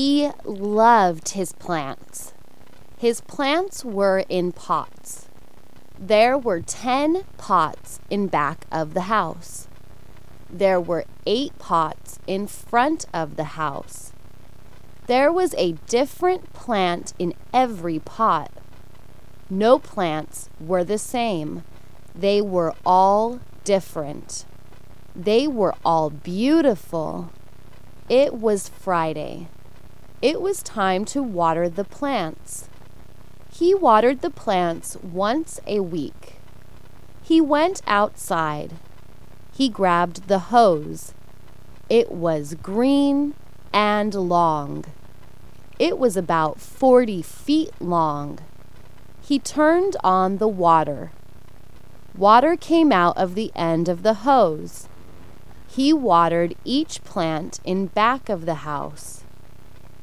He loved his plants. His plants were in pots. There were 10 pots in back of the house. There were 8 pots in front of the house. There was a different plant in every pot. No plants were the same. They were all different. They were all beautiful. It was Friday. It was time to water the plants. He watered the plants once a week. He went outside. He grabbed the hose. It was green and long. It was about 40 feet long. He turned on the water. Water came out of the end of the hose. He watered each plant in back of the house.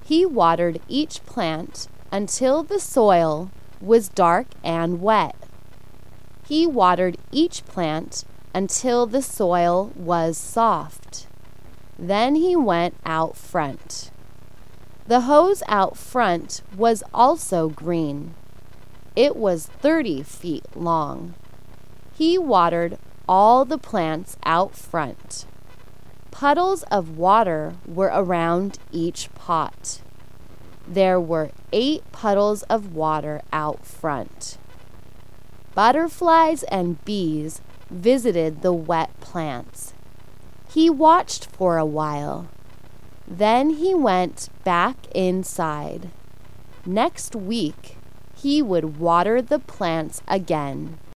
He watered each plant until the soil was dark and wet. He watered each plant until the soil was soft. Then he went out front. The hose out front was also green. It was 30 feet long. He watered all the plants out front. Puddles of water were around each pot. There were eight puddles of water out front. Butterflies and bees visited the wet plants. He watched for a while. Then he went back inside. Next week, he would water the plants again.